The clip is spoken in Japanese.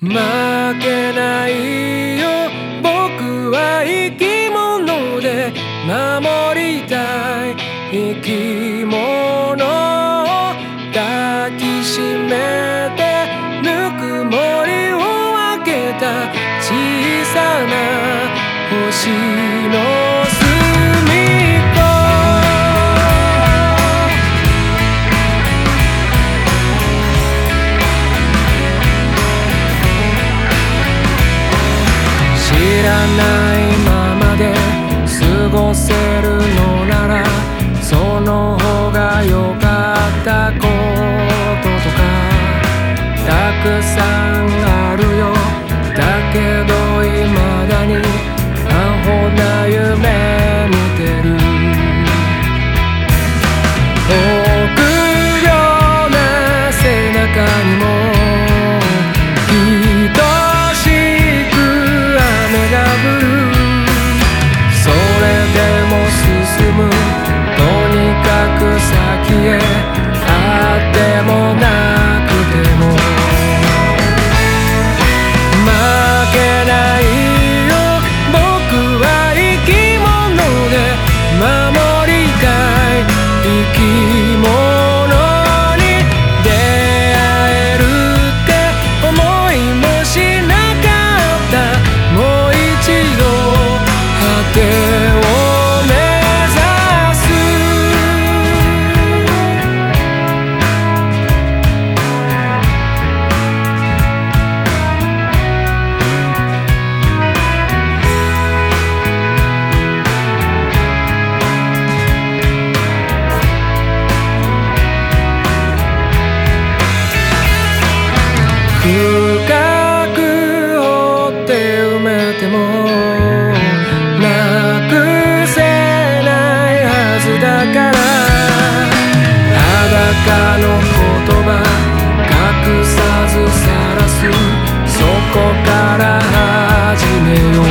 負けないよ。僕は生き物で守りたい生き物を抱きしめてぬくもりを分けた小さな星のらないままで過ごせるのならその方が良かったこととか。たくさんあるよ。だけどく先へあってもなくても負けないよ僕は生き物で守りたい生きてもなくせないはずだから。裸の言葉隠さず晒す。そこから始めよう。